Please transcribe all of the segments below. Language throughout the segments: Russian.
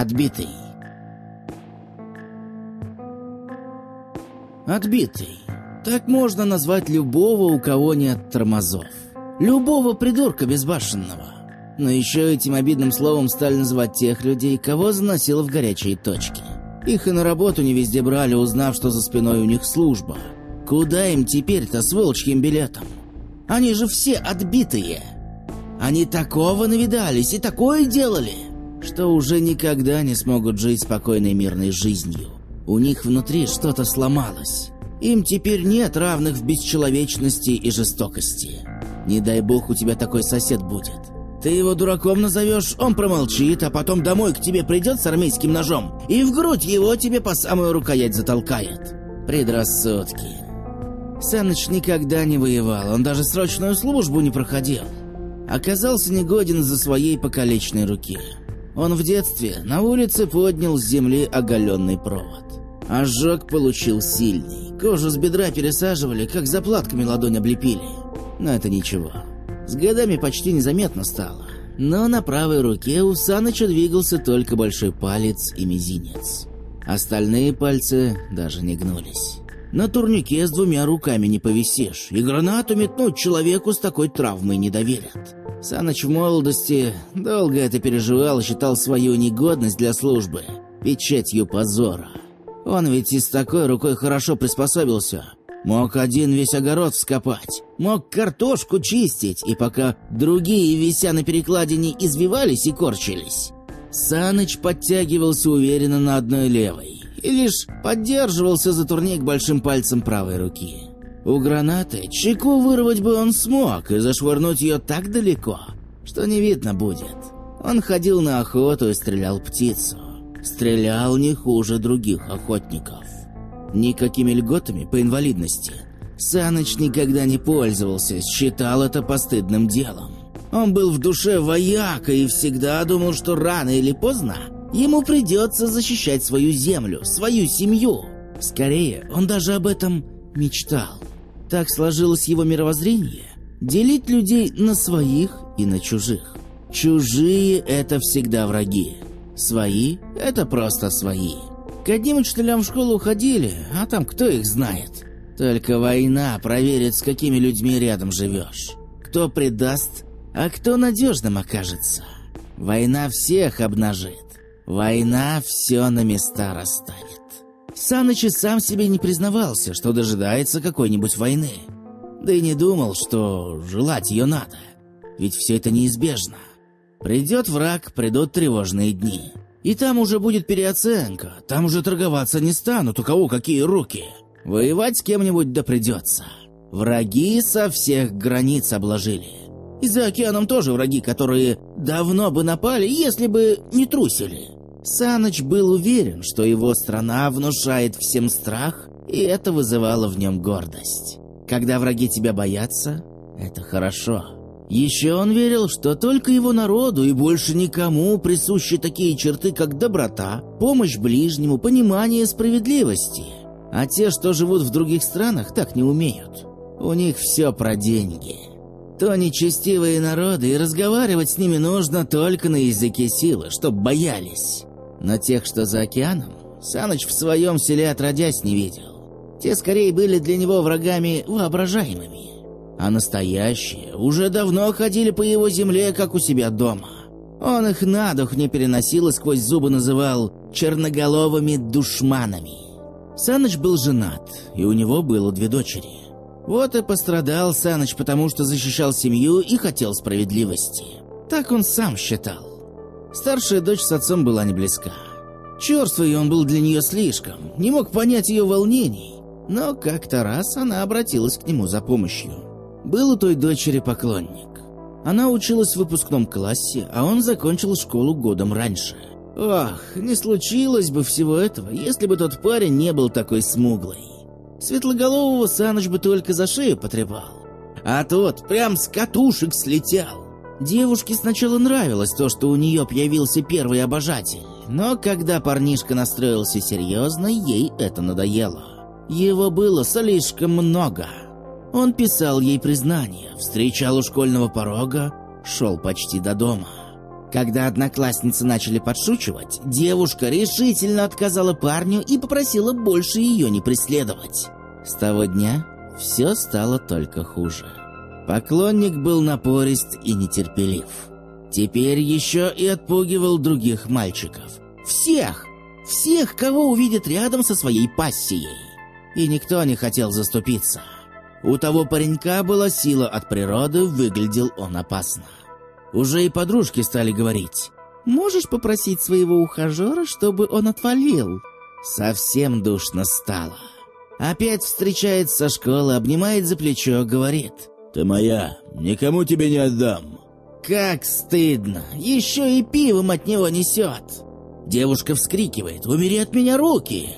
Отбитый. Отбитый. Так можно назвать любого, у кого нет тормозов. Любого придурка безбашенного. Но еще этим обидным словом стали называть тех людей, кого заносило в горячие точки. Их и на работу не везде брали, узнав, что за спиной у них служба. Куда им теперь-то с волчьим билетом? Они же все отбитые. Они такого навидались и такое делали, что уже никогда не смогут жить спокойной мирной жизнью. У них внутри что-то сломалось. Им теперь нет равных в бесчеловечности и жестокости. Не дай бог у тебя такой сосед будет. Ты его дураком назовешь, он промолчит, а потом домой к тебе придет с армейским ножом и в грудь его тебе по самую рукоять затолкает. Предрассудки. Саныч никогда не воевал, он даже срочную службу не проходил. Оказался негоден за своей покалеченной руки. Он в детстве на улице поднял с земли оголенный провод. Ожог получил сильный. Кожу с бедра пересаживали, как заплатками ладонь облепили. Но это ничего. С годами почти незаметно стало. Но на правой руке у Саныча двигался только большой палец и мизинец. Остальные пальцы даже не гнулись. На турнике с двумя руками не повисишь, и гранату метнуть человеку с такой травмой не доверят. Саныч в молодости долго это переживал и считал свою негодность для службы печатью позора. Он ведь и с такой рукой хорошо приспособился. Мог один весь огород вскопать, мог картошку чистить, и пока другие, вися на перекладине, извивались и корчились. Саныч подтягивался уверенно на одной левой и лишь поддерживался за турник большим пальцем правой руки. У гранаты чеку вырвать бы он смог и зашвырнуть ее так далеко, что не видно будет. Он ходил на охоту и стрелял птицу. Стрелял не хуже других охотников. Никакими льготами по инвалидности Саныч никогда не пользовался, считал это постыдным делом. Он был в душе вояка и всегда думал, что рано или поздно ему придется защищать свою землю, свою семью. Скорее, он даже об этом мечтал. Так сложилось его мировоззрение – делить людей на своих и на чужих. Чужие – это всегда враги. Свои – это просто свои. К одним учителям в школу ходили, а там кто их знает. Только война проверит, с какими людьми рядом живешь. Кто предаст, а кто надежным окажется. Война всех обнажит. Война все на места расставит. Саныч и сам себе не признавался, что дожидается какой-нибудь войны. Да и не думал, что желать ее надо. Ведь все это неизбежно. Придет враг, придут тревожные дни. И там уже будет переоценка, там уже торговаться не станут, у кого какие руки. Воевать с кем-нибудь да придется. Враги со всех границ обложили. И за океаном тоже враги, которые давно бы напали, если бы не трусили. Саныч был уверен, что его страна внушает всем страх, и это вызывало в нем гордость. Когда враги тебя боятся, это хорошо. Еще он верил, что только его народу и больше никому присущи такие черты, как доброта, помощь ближнему, понимание справедливости. А те, что живут в других странах, так не умеют. У них все про деньги. То нечестивые народы, и разговаривать с ними нужно только на языке силы, чтоб боялись. Но тех, что за океаном, Саныч в своем селе отродясь не видел. Те скорее были для него врагами воображаемыми а настоящие уже давно ходили по его земле, как у себя дома. Он их на дух не переносил и сквозь зубы называл черноголовыми душманами. Саныч был женат, и у него было две дочери. Вот и пострадал Саныч, потому что защищал семью и хотел справедливости. Так он сам считал. Старшая дочь с отцом была не близка. Черствый он был для нее слишком, не мог понять ее волнений. Но как-то раз она обратилась к нему за помощью. Был у той дочери поклонник. Она училась в выпускном классе, а он закончил школу годом раньше. Ох, не случилось бы всего этого, если бы тот парень не был такой смуглый. Светлоголового Саныч бы только за шею потрепал. А тот прям с катушек слетел. Девушке сначала нравилось то, что у нее появился первый обожатель. Но когда парнишка настроился серьезно, ей это надоело. Его было слишком много. Он писал ей признание, встречал у школьного порога, шел почти до дома. Когда одноклассницы начали подшучивать, девушка решительно отказала парню и попросила больше ее не преследовать. С того дня все стало только хуже. Поклонник был напорист и нетерпелив. Теперь еще и отпугивал других мальчиков. Всех! Всех, кого увидит рядом со своей пассией. И никто не хотел заступиться. У того паренька была сила от природы, выглядел он опасно. Уже и подружки стали говорить. «Можешь попросить своего ухажера, чтобы он отвалил?» Совсем душно стало. Опять встречается со школы, обнимает за плечо, говорит. «Ты моя, никому тебе не отдам». Как стыдно! Еще и пивом от него несет! Девушка вскрикивает «Убери от меня руки!»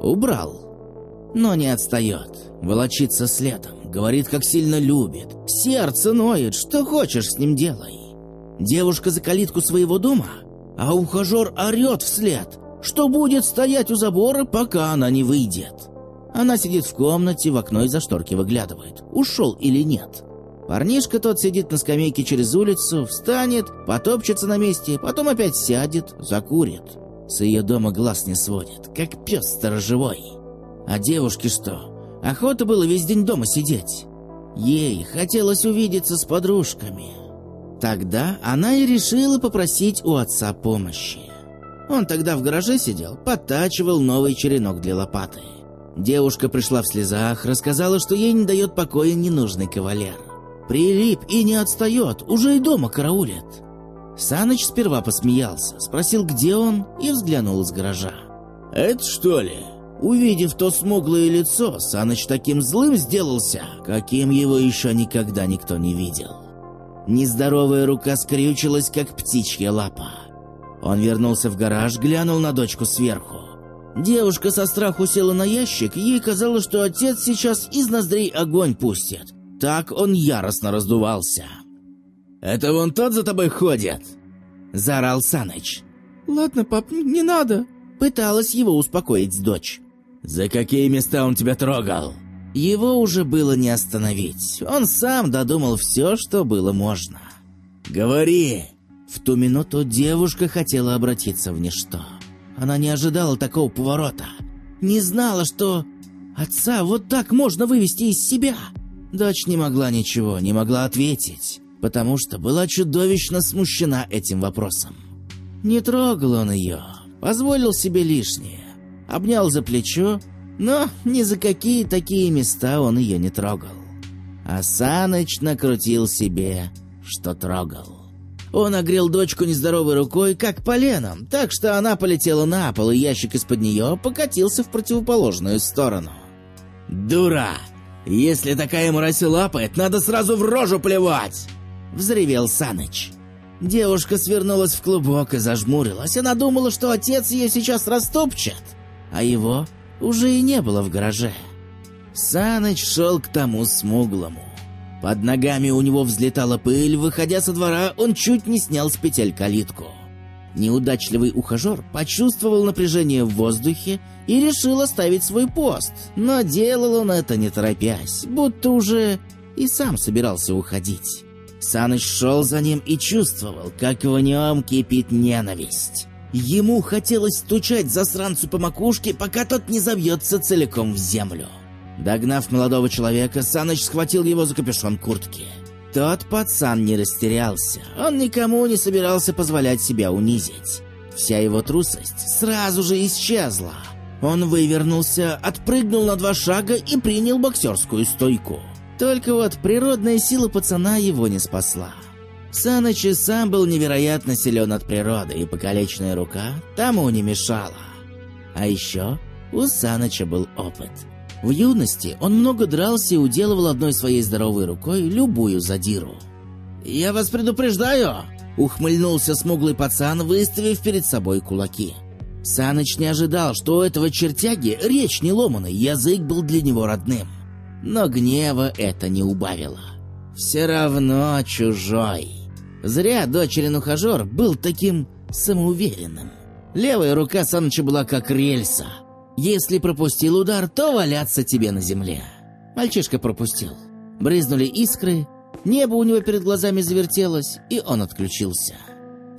Убрал. Но не отстает. Волочится следом. Говорит, как сильно любит. Сердце ноет. Что хочешь, с ним делай. Девушка за калитку своего дома, а ухажер орет вслед, что будет стоять у забора, пока она не выйдет. Она сидит в комнате, в окно из-за шторки выглядывает. Ушел или нет. Парнишка тот сидит на скамейке через улицу, встанет, потопчется на месте, потом опять сядет, закурит. С ее дома глаз не сводит, как пес сторожевой. А девушке что? Охота было весь день дома сидеть. Ей хотелось увидеться с подружками. Тогда она и решила попросить у отца помощи. Он тогда в гараже сидел, подтачивал новый черенок для лопаты. Девушка пришла в слезах, рассказала, что ей не дает покоя ненужный кавалер. Прилип и не отстает, уже и дома караулит. Саныч сперва посмеялся, спросил, где он, и взглянул из гаража. «Это что ли?» Увидев то смуглое лицо, Саныч таким злым сделался, каким его еще никогда никто не видел. Нездоровая рука скрючилась, как птичья лапа. Он вернулся в гараж, глянул на дочку сверху. Девушка со страху села на ящик, ей казалось, что отец сейчас из ноздрей огонь пустит. Так он яростно раздувался. «Это вон тот за тобой ходит?» — заорал Саныч. «Ладно, пап, не надо!» — пыталась его успокоить дочь. «За какие места он тебя трогал?» Его уже было не остановить. Он сам додумал все, что было можно. «Говори!» В ту минуту девушка хотела обратиться в ничто. Она не ожидала такого поворота. Не знала, что отца вот так можно вывести из себя. Дочь не могла ничего, не могла ответить, потому что была чудовищно смущена этим вопросом. Не трогал он ее, позволил себе лишнее. Обнял за плечо, но ни за какие такие места он ее не трогал. А Саныч накрутил себе, что трогал. Он огрел дочку нездоровой рукой, как поленом, так что она полетела на пол, и ящик из-под нее покатился в противоположную сторону. «Дура! Если такая мразь лапает, надо сразу в рожу плевать!» — взревел Саныч. Девушка свернулась в клубок и зажмурилась. Она думала, что отец ее сейчас растопчет, а его уже и не было в гараже. Саныч шел к тому смуглому. Под ногами у него взлетала пыль, выходя со двора, он чуть не снял с петель калитку. Неудачливый ухажер почувствовал напряжение в воздухе и решил оставить свой пост, но делал он это не торопясь, будто уже и сам собирался уходить. Саныч шел за ним и чувствовал, как в нем кипит ненависть. Ему хотелось стучать засранцу по макушке, пока тот не забьется целиком в землю. Догнав молодого человека, Саныч схватил его за капюшон куртки. Тот пацан не растерялся. Он никому не собирался позволять себя унизить. Вся его трусость сразу же исчезла. Он вывернулся, отпрыгнул на два шага и принял боксерскую стойку. Только вот природная сила пацана его не спасла. Саныч и сам был невероятно силен от природы, и покалеченная рука тому не мешала. А еще у Саныча был опыт – в юности он много дрался и уделывал одной своей здоровой рукой любую задиру. «Я вас предупреждаю!» — ухмыльнулся смуглый пацан, выставив перед собой кулаки. Саныч не ожидал, что у этого чертяги речь не ломаный, язык был для него родным. Но гнева это не убавило. Все равно чужой. Зря дочерин-ухажер был таким самоуверенным. Левая рука Саныча была как рельса — если пропустил удар, то валяться тебе на земле. Мальчишка пропустил. Брызнули искры, небо у него перед глазами завертелось, и он отключился.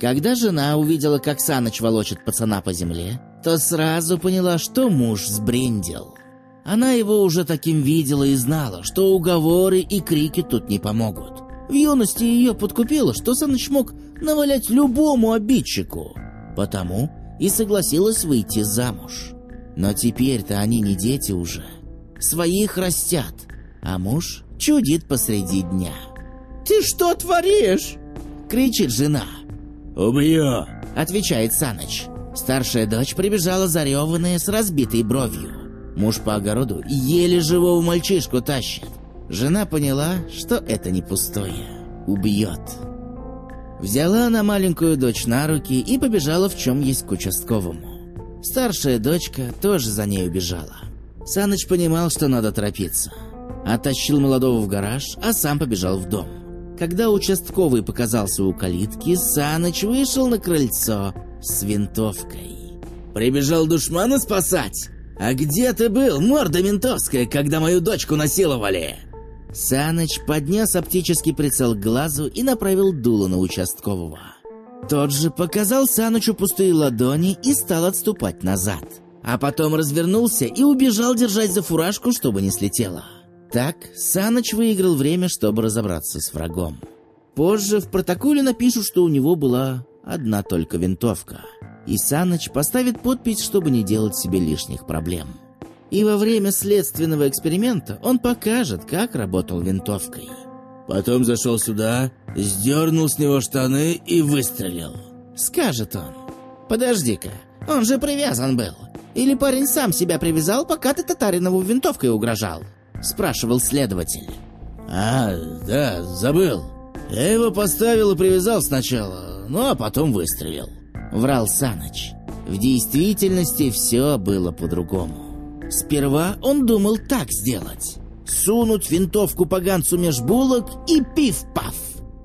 Когда жена увидела, как Саныч волочит пацана по земле, то сразу поняла, что муж сбрендил. Она его уже таким видела и знала, что уговоры и крики тут не помогут. В юности ее подкупило, что Саныч мог навалять любому обидчику. Потому и согласилась выйти замуж. Но теперь-то они не дети уже. Своих растят, а муж чудит посреди дня. «Ты что творишь?» — кричит жена. «Убью!» — отвечает Саныч. Старшая дочь прибежала зареванная с разбитой бровью. Муж по огороду еле живого мальчишку тащит. Жена поняла, что это не пустое. Убьет. Взяла она маленькую дочь на руки и побежала в чем есть к участковому. Старшая дочка тоже за ней убежала. Саныч понимал, что надо торопиться. Оттащил молодого в гараж, а сам побежал в дом. Когда участковый показался у калитки, Саныч вышел на крыльцо с винтовкой. «Прибежал душмана спасать? А где ты был, морда ментовская, когда мою дочку насиловали?» Саныч поднес оптический прицел к глазу и направил дуло на участкового. Тот же показал Санычу пустые ладони и стал отступать назад. А потом развернулся и убежал держать за фуражку, чтобы не слетело. Так Саныч выиграл время, чтобы разобраться с врагом. Позже в протоколе напишут, что у него была одна только винтовка. И Саныч поставит подпись, чтобы не делать себе лишних проблем. И во время следственного эксперимента он покажет, как работал винтовкой. Потом зашел сюда, сдернул с него штаны и выстрелил. Скажет он. Подожди-ка, он же привязан был. Или парень сам себя привязал, пока ты Татаринову винтовкой угрожал? Спрашивал следователь. А, да, забыл. Я его поставил и привязал сначала, ну а потом выстрелил. Врал Саныч. В действительности все было по-другому. Сперва он думал так сделать. Сунуть винтовку поганцу меж булок и пиф-паф.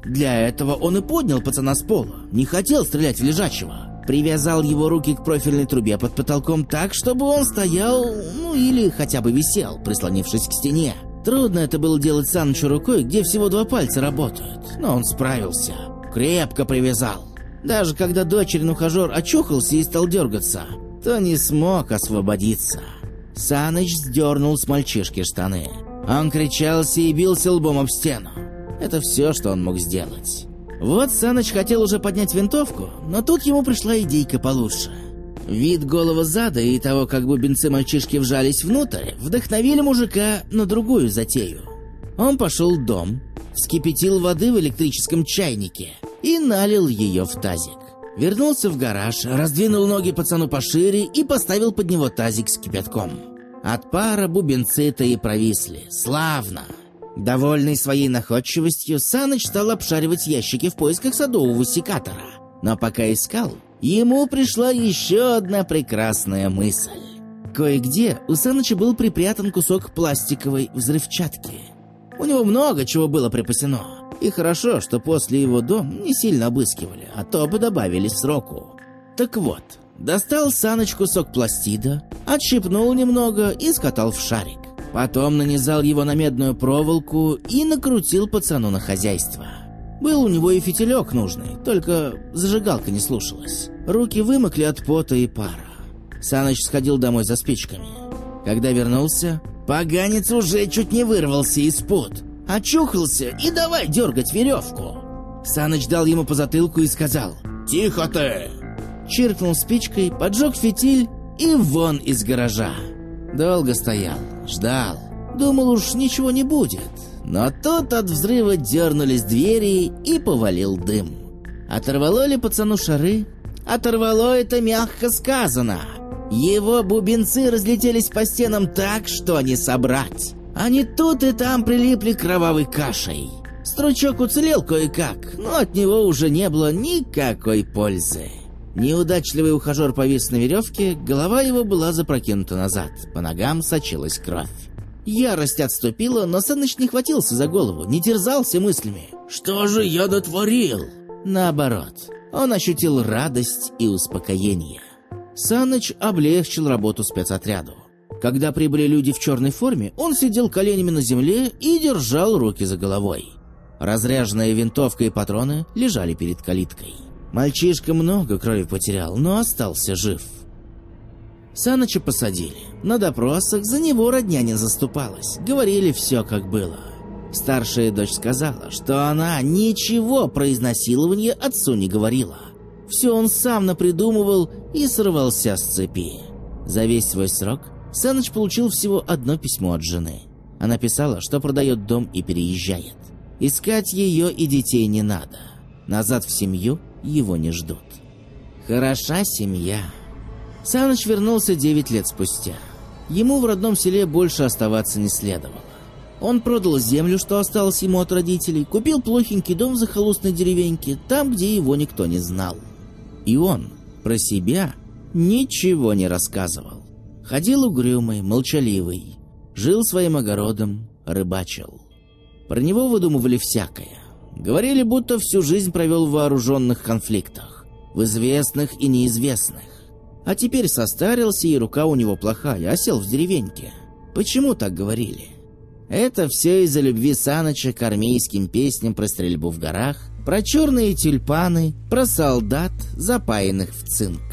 Для этого он и поднял пацана с пола. Не хотел стрелять в лежачего. Привязал его руки к профильной трубе под потолком так, чтобы он стоял, ну или хотя бы висел, прислонившись к стене. Трудно это было делать Санычу рукой, где всего два пальца работают. Но он справился. Крепко привязал. Даже когда дочерин ухажер очухался и стал дергаться, то не смог освободиться. Саныч сдернул с мальчишки штаны. Он кричался и бился лбом об стену. Это все, что он мог сделать. Вот Саныч хотел уже поднять винтовку, но тут ему пришла идейка получше. Вид голого зада и того, как бубенцы мальчишки вжались внутрь, вдохновили мужика на другую затею. Он пошел в дом, вскипятил воды в электрическом чайнике и налил ее в тазик. Вернулся в гараж, раздвинул ноги пацану пошире и поставил под него тазик с кипятком. От пара бубенцы-то и провисли. Славно! Довольный своей находчивостью, Саныч стал обшаривать ящики в поисках садового секатора. Но пока искал, ему пришла еще одна прекрасная мысль. Кое-где у Саныча был припрятан кусок пластиковой взрывчатки. У него много чего было припасено. И хорошо, что после его дом не сильно обыскивали, а то бы добавили сроку. Так вот, достал Саныч кусок пластида, отщипнул немного и скатал в шарик. Потом нанизал его на медную проволоку и накрутил пацану на хозяйство. Был у него и фитилек нужный, только зажигалка не слушалась. Руки вымокли от пота и пара. Саныч сходил домой за спичками. Когда вернулся, поганец уже чуть не вырвался из пут. Очухался и давай дергать веревку. Саныч дал ему по затылку и сказал «Тихо ты!» Чиркнул спичкой, поджег фитиль и вон из гаража. Долго стоял, ждал. Думал уж ничего не будет. Но тут от взрыва дернулись двери и повалил дым. Оторвало ли пацану шары? Оторвало это мягко сказано. Его бубенцы разлетелись по стенам так, что не собрать. Они тут и там прилипли кровавой кашей. Стручок уцелел кое-как, но от него уже не было никакой пользы. Неудачливый ухажер повис на веревке, голова его была запрокинута назад, по ногам сочилась кровь. Ярость отступила, но Саныч не хватился за голову, не терзался мыслями. «Что же я дотворил?» Наоборот, он ощутил радость и успокоение. Саныч облегчил работу спецотряду. Когда прибыли люди в черной форме, он сидел коленями на земле и держал руки за головой. Разряженная винтовка и патроны лежали перед калиткой. Мальчишка много крови потерял, но остался жив. Саныча посадили. На допросах за него родня не заступалась. Говорили все, как было. Старшая дочь сказала, что она ничего про изнасилование отцу не говорила. Все он сам напридумывал и сорвался с цепи. За весь свой срок Саныч получил всего одно письмо от жены. Она писала, что продает дом и переезжает. Искать ее и детей не надо. Назад в семью его не ждут. Хороша семья. Саныч вернулся 9 лет спустя. Ему в родном селе больше оставаться не следовало. Он продал землю, что осталось ему от родителей, купил плохенький дом в захолустной деревеньке, там, где его никто не знал. И он про себя ничего не рассказывал. Ходил угрюмый, молчаливый, жил своим огородом, рыбачил. Про него выдумывали всякое. Говорили, будто всю жизнь провел в вооруженных конфликтах, в известных и неизвестных. А теперь состарился, и рука у него плохая, а сел в деревеньке. Почему так говорили? Это все из-за любви Саныча к армейским песням про стрельбу в горах, про черные тюльпаны, про солдат, запаянных в цинк.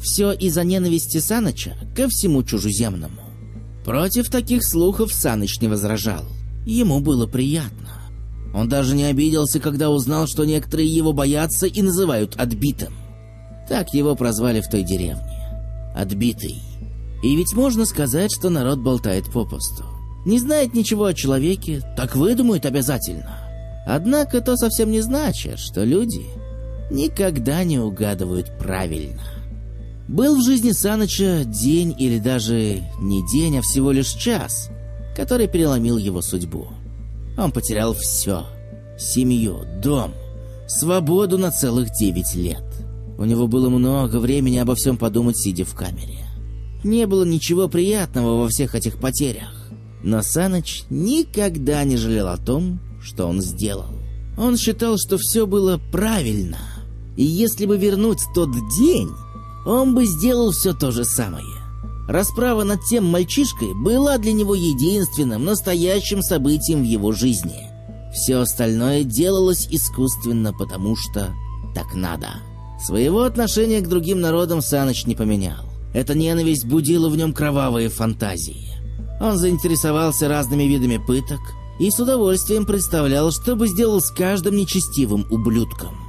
Все из-за ненависти Саныча ко всему чужеземному. Против таких слухов Саныч не возражал. Ему было приятно. Он даже не обиделся, когда узнал, что некоторые его боятся и называют отбитым. Так его прозвали в той деревне. Отбитый. И ведь можно сказать, что народ болтает попусту. Не знает ничего о человеке, так выдумают обязательно. Однако то совсем не значит, что люди никогда не угадывают правильно. Был в жизни Саныча день или даже не день, а всего лишь час, который переломил его судьбу. Он потерял все. Семью, дом, свободу на целых девять лет. У него было много времени обо всем подумать, сидя в камере. Не было ничего приятного во всех этих потерях. Но Саныч никогда не жалел о том, что он сделал. Он считал, что все было правильно. И если бы вернуть тот день, он бы сделал все то же самое. Расправа над тем мальчишкой была для него единственным настоящим событием в его жизни. Все остальное делалось искусственно, потому что так надо. Своего отношения к другим народам Саныч не поменял. Эта ненависть будила в нем кровавые фантазии. Он заинтересовался разными видами пыток и с удовольствием представлял, что бы сделал с каждым нечестивым ублюдком.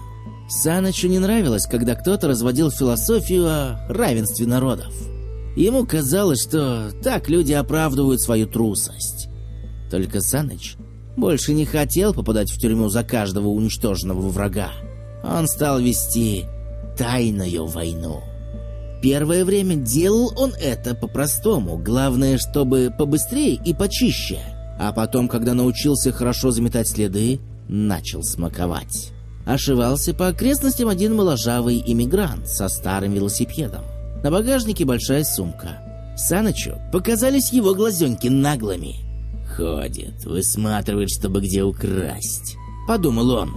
Санычу не нравилось, когда кто-то разводил философию о равенстве народов. Ему казалось, что так люди оправдывают свою трусость. Только Саныч больше не хотел попадать в тюрьму за каждого уничтоженного врага. Он стал вести тайную войну. Первое время делал он это по-простому, главное, чтобы побыстрее и почище. А потом, когда научился хорошо заметать следы, начал смаковать. Ошивался по окрестностям один моложавый иммигрант со старым велосипедом. На багажнике большая сумка. Санычу показались его глазенки наглыми. «Ходит, высматривает, чтобы где украсть», — подумал он.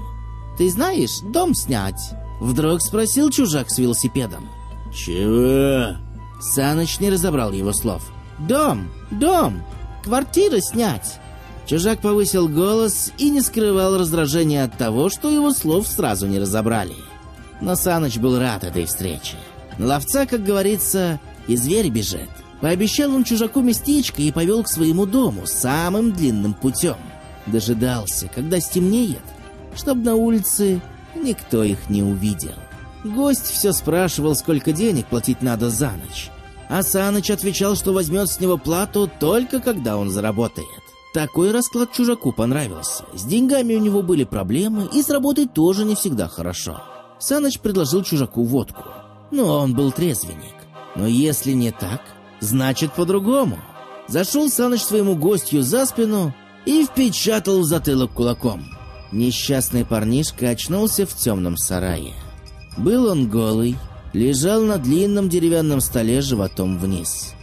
«Ты знаешь, дом снять?» Вдруг спросил чужак с велосипедом. «Чего?» Саныч не разобрал его слов. «Дом! Дом! Квартиру снять!» Чужак повысил голос и не скрывал раздражения от того, что его слов сразу не разобрали. Но Саныч был рад этой встрече. Ловца, как говорится, и зверь бежит. Пообещал он чужаку местечко и повел к своему дому самым длинным путем. Дожидался, когда стемнеет, чтобы на улице никто их не увидел. Гость все спрашивал, сколько денег платить надо за ночь. А Саныч отвечал, что возьмет с него плату только когда он заработает. Такой расклад чужаку понравился. С деньгами у него были проблемы, и с работой тоже не всегда хорошо. Саныч предложил чужаку водку. Но он был трезвенник. Но если не так, значит по-другому. Зашел Саныч своему гостю за спину и впечатал в затылок кулаком. Несчастный парнишка очнулся в темном сарае. Был он голый, лежал на длинном деревянном столе животом вниз.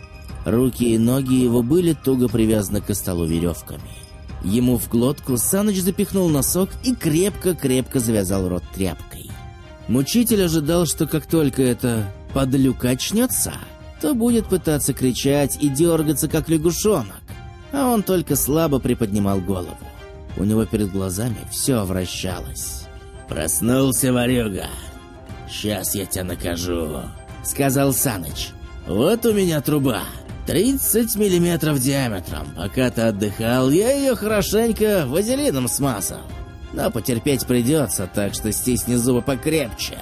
Руки и ноги его были туго привязаны к столу веревками. Ему в глотку Саныч запихнул носок и крепко-крепко завязал рот тряпкой. Мучитель ожидал, что как только эта подлюка очнется, то будет пытаться кричать и дергаться, как лягушонок. А он только слабо приподнимал голову. У него перед глазами все вращалось. «Проснулся, ворюга!» Сейчас я тебя накажу», — сказал Саныч. «Вот у меня труба. 30 миллиметров диаметром. Пока ты отдыхал, я ее хорошенько вазелином смазал. Но потерпеть придется, так что стисни зубы покрепче».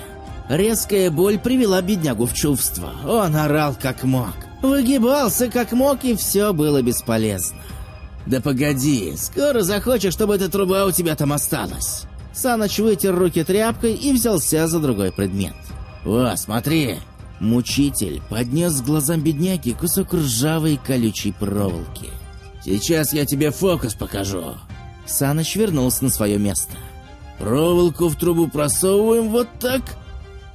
Резкая боль привела беднягу в чувство. Он орал как мог. Выгибался как мог, и все было бесполезно. «Да погоди, скоро захочешь, чтобы эта труба у тебя там осталась». Саныч вытер руки тряпкой и взялся за другой предмет. «О, смотри!» Мучитель поднес к глазам бедняги кусок ржавой колючей проволоки. «Сейчас я тебе фокус покажу». Саныч вернулся на свое место. «Проволоку в трубу просовываем вот так?»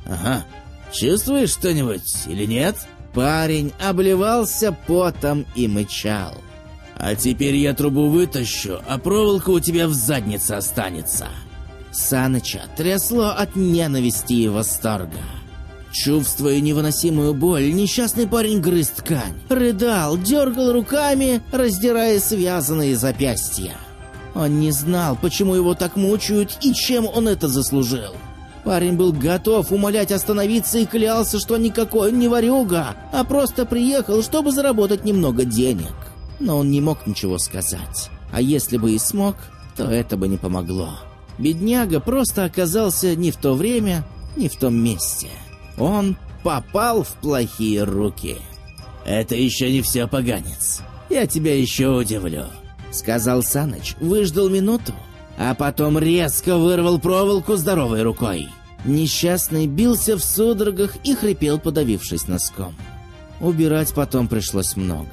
«Ага. Чувствуешь что-нибудь или нет?» Парень обливался потом и мычал. «А теперь я трубу вытащу, а проволока у тебя в заднице останется». Саныча трясло от ненависти и восторга. Чувствуя невыносимую боль, несчастный парень грыз ткань, рыдал, дергал руками, раздирая связанные запястья. Он не знал, почему его так мучают и чем он это заслужил. Парень был готов умолять остановиться и клялся, что никакой он не ворюга, а просто приехал, чтобы заработать немного денег. Но он не мог ничего сказать. А если бы и смог, то это бы не помогло. Бедняга просто оказался не в то время, не в том месте. Он попал в плохие руки. «Это еще не все, поганец. Я тебя еще удивлю», — сказал Саныч, выждал минуту, а потом резко вырвал проволоку здоровой рукой. Несчастный бился в судорогах и хрипел, подавившись носком. Убирать потом пришлось много.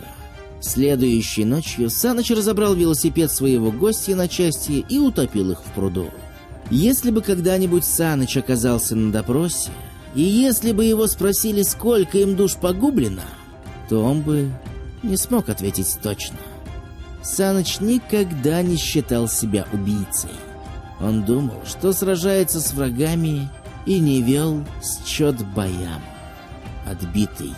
Следующей ночью Саныч разобрал велосипед своего гостя на части и утопил их в пруду. Если бы когда-нибудь Саныч оказался на допросе, и если бы его спросили, сколько им душ погублено, то он бы не смог ответить точно. Саныч никогда не считал себя убийцей. Он думал, что сражается с врагами и не вел счет боям. Отбитый